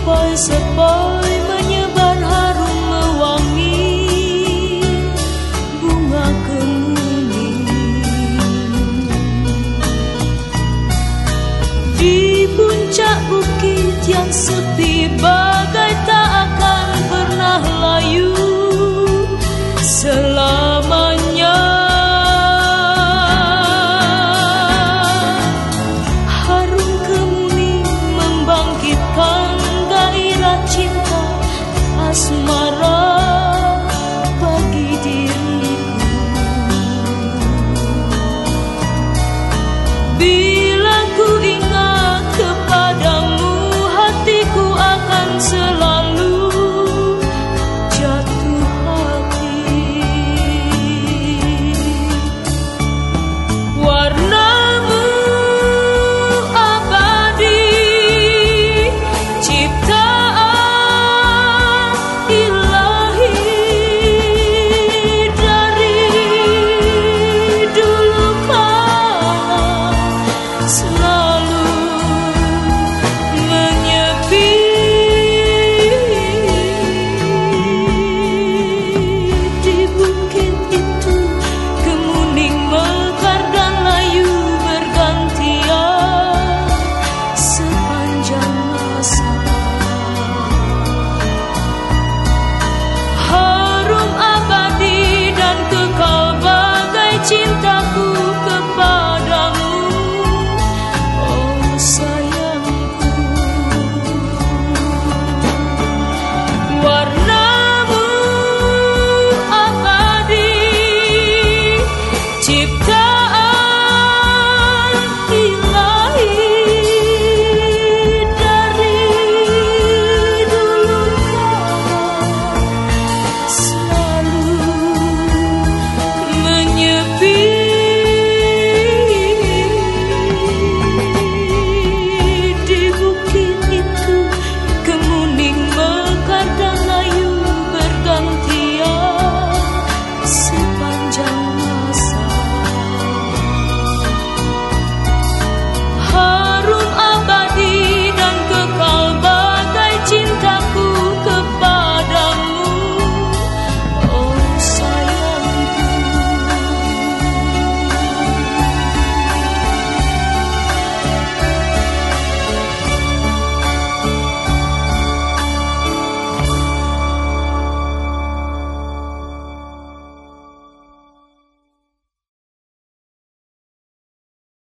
sepoi-sepoi menyebar harum mewangi bunga kemuning di puncak bukit yang sepi. cintaku